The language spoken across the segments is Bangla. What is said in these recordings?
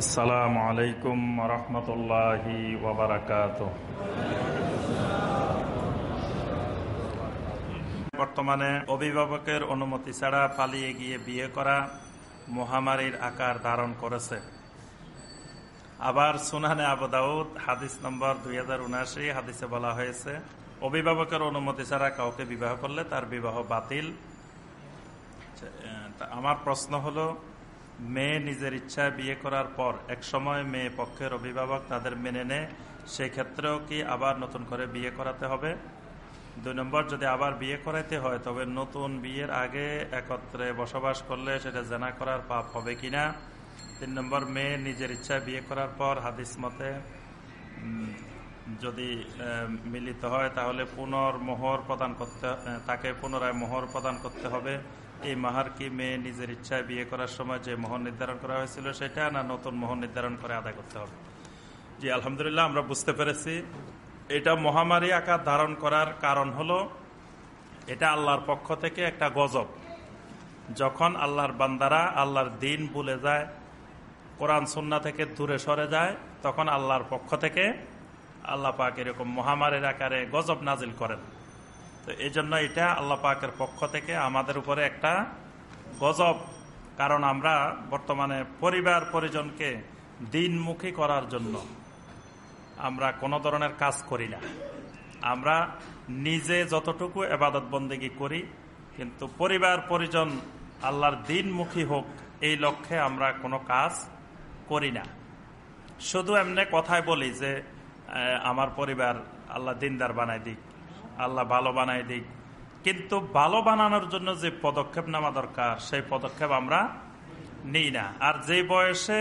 আসসালামু আলাইকুম রহমতুল্লাহি বর্তমানে অভিভাবকের অনুমতি ছাড়া পালিয়ে গিয়ে বিয়ে করা মহামারীর আকার ধারণ করেছে। আবার সুনানে আবুদাউদ হাদিস নম্বর দুই হাদিসে বলা হয়েছে, অভিভাবকের অনুমতি ছাড়া কাউকে বিবাহ করলে তার বিবাহ বাতিল। আমার প্রশ্ন হলো মেয়ে নিজের ইচ্ছায় বিয়ে করার পর এক সময় মেয়ে পক্ষের অভিভাবক তাদের মেনে নেয় সেই ক্ষেত্রেও কি আবার নতুন করে বিয়ে করাতে হবে? দুই নম্বর, যদি আবার বিয়ে করাইতে হয়, তবে নতুন বিয়ের আগে একত্রে বসবাস করলে সেটা জেনা করার পাপ হবে কিনা তিন নম্বর, মেয়ে নিজের ইচ্ছায় বিয়ে করার পর হাদিস মতে যদি মিলিত হয়, তাহলে পুনর্মোহর প্রদান করতে তাকে পুনরায় মোহর প্রদান করতে হবে। এই মাহার কি মেয়ে নিজের ইচ্ছায় বিয়ে করার সময় যে মোহর নির্ধারণ করা হয়েছিল সেটা না নতুন মোহর নির্ধারণ করে আদায় করতে হবে। জি, আলহামদুলিল্লাহ, আমরা বুঝতে পেরেছি। এটা মহামারী আকার ধারণ করার কারণ হলো, এটা আল্লাহর পক্ষ থেকে একটা গজব। যখন আল্লাহর বান্দারা আল্লাহর দিন ভুলে যায়, কোরআন সুন্না থেকে দূরে সরে যায়, তখন আল্লাহর পক্ষ থেকে আল্লাহ পাক এরকম মহামারীর আকারে গজব নাজিল করেন। তো এই জন্য এটা আল্লাহ পাকের পক্ষ থেকে আমাদের উপরে একটা গজব। কারণ আমরা বর্তমানে পরিবার পরিজনকে দিনমুখী করার জন্য আমরা কোনো ধরনের কাজ করি না। আমরা নিজে যতটুকু এবাদত বন্দেগি করি, কিন্তু পরিবার পরিজন আল্লাহর দিনমুখী হোক, এই লক্ষ্যে আমরা কোনো কাজ করি না। শুধু এমনি কথায় বলি যে আমার পরিবার আল্লাহ দিনদার বানাই দিক। আল্লাহ ভালো বানাই দিক। কিন্তু ভালো বানানোর জন্য যে পদক্ষেপ নেওয়া দরকার, সেই পদক্ষেপ আমরা নিই না। আর যে বয়সে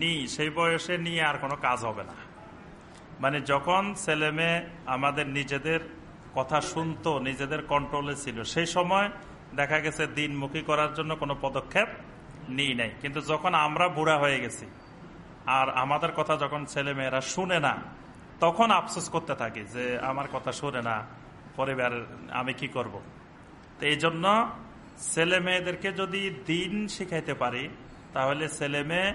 নিই, সেই বয়সে নিয়ে আর কোনো কাজ হবে না। মানে যখন ছেলে আমাদের নিজেদের কথা শুনতো, নিজেদের কন্ট্রোলে ছিল, সেই সময় দেখা গেছে দিনমুখী করার জন্য কোনো পদক্ষেপ নিই নাই। কিন্তু যখন আমরা বুড়া হয়ে গেছি, আর আমাদের কথা যখন ছেলে মেয়েরা শুনে না, তখন আফসোস করতে থাকি যে, আমার কথা শুনে না পরিবার আমি কি করব। তো এই জন্য ছেলে মেয়েদেরকে যদি দিন শিখাইতে পারি, তাহলে ছেলে মেয়ে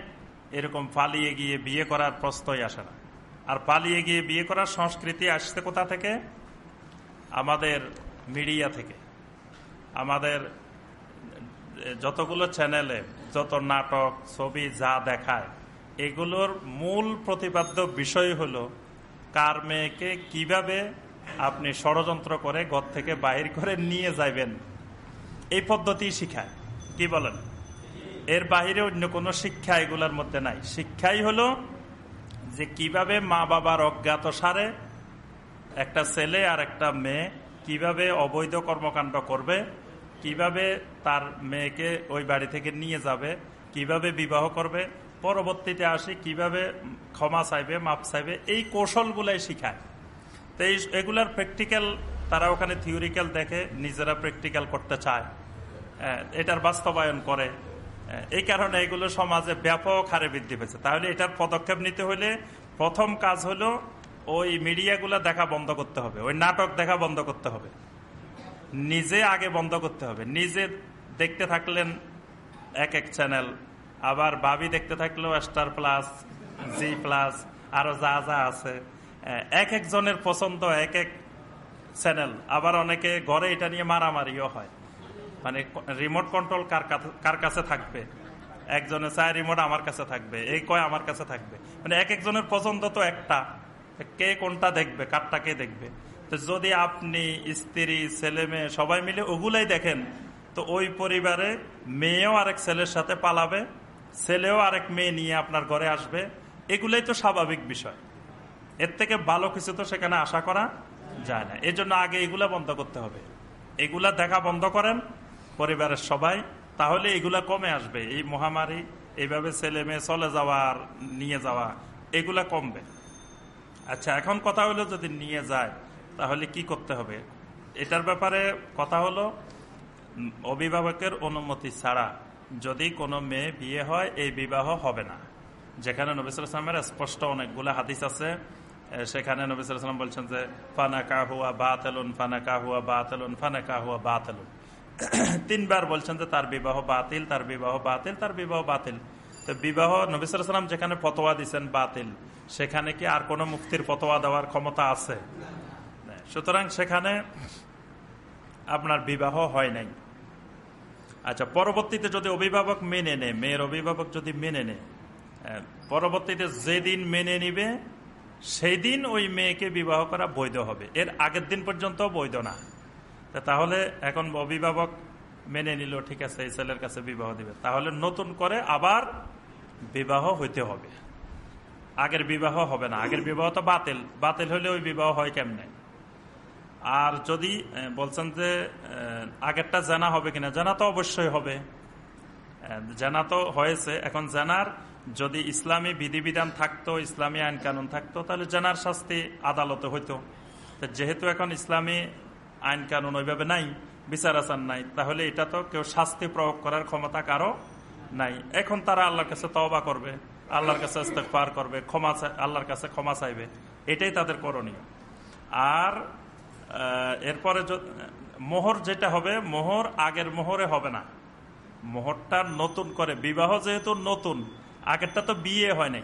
এরকম পালিয়ে গিয়ে বিয়ে করার প্রশ্নই আসে না। আর পালিয়ে গিয়ে বিয়ে করার সংস্কৃতি আসছে কোথা থেকে? আমাদের মিডিয়া থেকে। আমাদের যতগুলো চ্যানেলে যত নাটক, ছবি যা দেখায়, এগুলোর মূল প্রতিপাদ্য বিষয় হলো কার মেয়েকে কীভাবে আপনি ষড়যন্ত্র করে ঘর থেকে বাহির করে নিয়ে যাইবেন। এই পদ্ধতি শিখায়। কি বলেন? এর বাহিরে অন্য কোনো শিক্ষা এগুলার মধ্যে নাই। শিক্ষাই হলো যে কীভাবে মা বাবার অজ্ঞাত সারে, একটা ছেলে আর একটা মেয়ে কীভাবে অবৈধ কর্মকাণ্ড করবে, কীভাবে তার মেয়েকে ওই বাড়ি থেকে নিয়ে যাবে, কীভাবে বিবাহ করবে, পরবর্তীতে আসি কীভাবে ক্ষমা চাইবে, মাপ চাইবে, এই কৌশলগুলাই শিখায়। এই এগুলার প্র্যাকটিক্যাল তারা ওখানে থিওরিক্যাল দেখে, নিজেরা প্র্যাকটিক্যাল করতে চায়। এটার বাস্তবায়ন করে। এই কারণে এগুলো সমাজে ব্যাপক হারে বৃদ্ধি পেয়েছে। তাহলে এটার পদক্ষেপ নিতে হলে প্রথম কাজ হলো ওই মিডিয়াগুলো দেখা বন্ধ করতে হবে, ওই নাটক দেখা বন্ধ করতে হবে। নিজে আগে বন্ধ করতে হবে। নিজে দেখতে থাকলেন এক এক চ্যানেল আবার ভাবি দেখতে থাকলেও স্টার প্লাস জি প্লাস আরও যা যা আছে। এক একজনের পছন্দ, এক এক চ্যানেল আবার অনেকে ঘরে এটা নিয়ে মারামারিও হয়। মানে রিমোট কন্ট্রোল কার কাছে থাকবে? একজনে চায় রিমোট আমার কাছে থাকবে, এই কয় আমার কাছে থাকবে। মানে এক একজনের পছন্দ তো একটা। কে কোনটা দেখবে, কারটা কে দেখবে? তো যদি আপনি স্ত্রী, ছেলে, মেয়ে সবাই মিলে ওগুলাই দেখেন, তো ওই পরিবারে মেয়েও আরেক ছেলের সাথে পালাবে, ছেলেও আরেক মেয়ে নিয়ে আপনার ঘরে আসবে। এগুলাই তো স্বাভাবিক বিষয়। এর থেকে ভালো কিছু তো সেখানে আশা করা যায় না। এই জন্য আগে এগুলা বন্ধ করতে হবে। এগুলা দেখা বন্ধ করেন পরিবারের সবাই, তাহলে এগুলা কমে আসবে। এই মহামারী, এইভাবে ছেলে মেয়ে চলে যাওয়া আর নিয়ে যাওয়া, এগুলা কমবে। আচ্ছা এখন কথা হলো যদি নিয়ে যায়, তাহলে কি করতে হবে? এটার ব্যাপারে কথা হলো, অভিভাবকের অনুমতি ছাড়া যদি কোনো মেয়ে বিয়ে হয়, এই বিবাহ হবে না। যেখানে নবিসামের স্পষ্ট অনেকগুলো হাদিস আছে। সেখানে নবিসাম বলছেন যে, ফানা কাহুয়া বাতেলুন, ফানা কাহুয়া বাতেলুন, ফানা কাহুয়া বাতেলুন। তিনবার বলছেন যে, তার বিবাহ বাতিল, তার বিবাহ বাতিল, তার বিবাহ বাতিল। তো বিবাহ নবিসাম যেখানে ফতোয়া দিচ্ছেন বাতিল, সেখানে কি আর কোনো মুক্তির ফতোয়া দেওয়ার ক্ষমতা আছে? সুতরাং সেখানে আপনার বিবাহ হয় নাই। আচ্ছা পরবর্তীতে যদি অভিভাবক মেনে নেয়, মেয়ের অভিভাবক যদি মেনে নেয় পরবর্তীতে যেদিন মেনে নিবে সেই দিন ওই মেয়েকে বিবাহ করা বৈধ হবে। এর আগের দিন পর্যন্ত বৈধ না। তাহলে এখন অভিভাবক মেনে নিল, ঠিক আছে, এই ছেলের কাছে বিবাহ দিবে। তাহলে নতুন করে আবার বিবাহ হইতে হবে। আগের বিবাহ হবে না। আগের বিবাহ তো বাতিল। বাতিল হলে ওই বিবাহ হয় কেমনে? আর যদি বলছেন যে আগেরটা জানা হবে কিনা? জানা তো অবশ্যই হবে। জানা তো হয়েছে। এখন জানার যদি ইসলামী বিধিবিধান থাকতো, ইসলামী আইন কানুন থাকতো, তাহলে জানার শাস্তি আদালতে হইতো। যেহেতু এখন ইসলামী আইন কানুন ওইভাবে নাই, বিচার আচার নাই, তাহলে এটা তো কেউ শাস্তি প্রয়োগ করার ক্ষমতা কারও নাই। এখন তারা আল্লাহর কাছে তওবা করবে, আল্লাহর কাছে পার করবে, ক্ষমা আল্লাহর কাছে ক্ষমা চাইবে। এটাই তাদের করণীয়। আর এরপরে মোহর যেটা হবে, মোহর আগের মোহরে হবে না। মোহরটা নতুন করে, বিবাহ যেহেতু নতুন আগেরটা তো বিয়ে হয় নাই।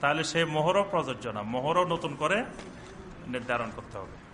তাহলে সে মোহরও প্রযোজ্য না। মোহরও নতুন করে নির্ধারণ করতে হবে।